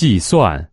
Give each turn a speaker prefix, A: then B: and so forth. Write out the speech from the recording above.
A: 计算。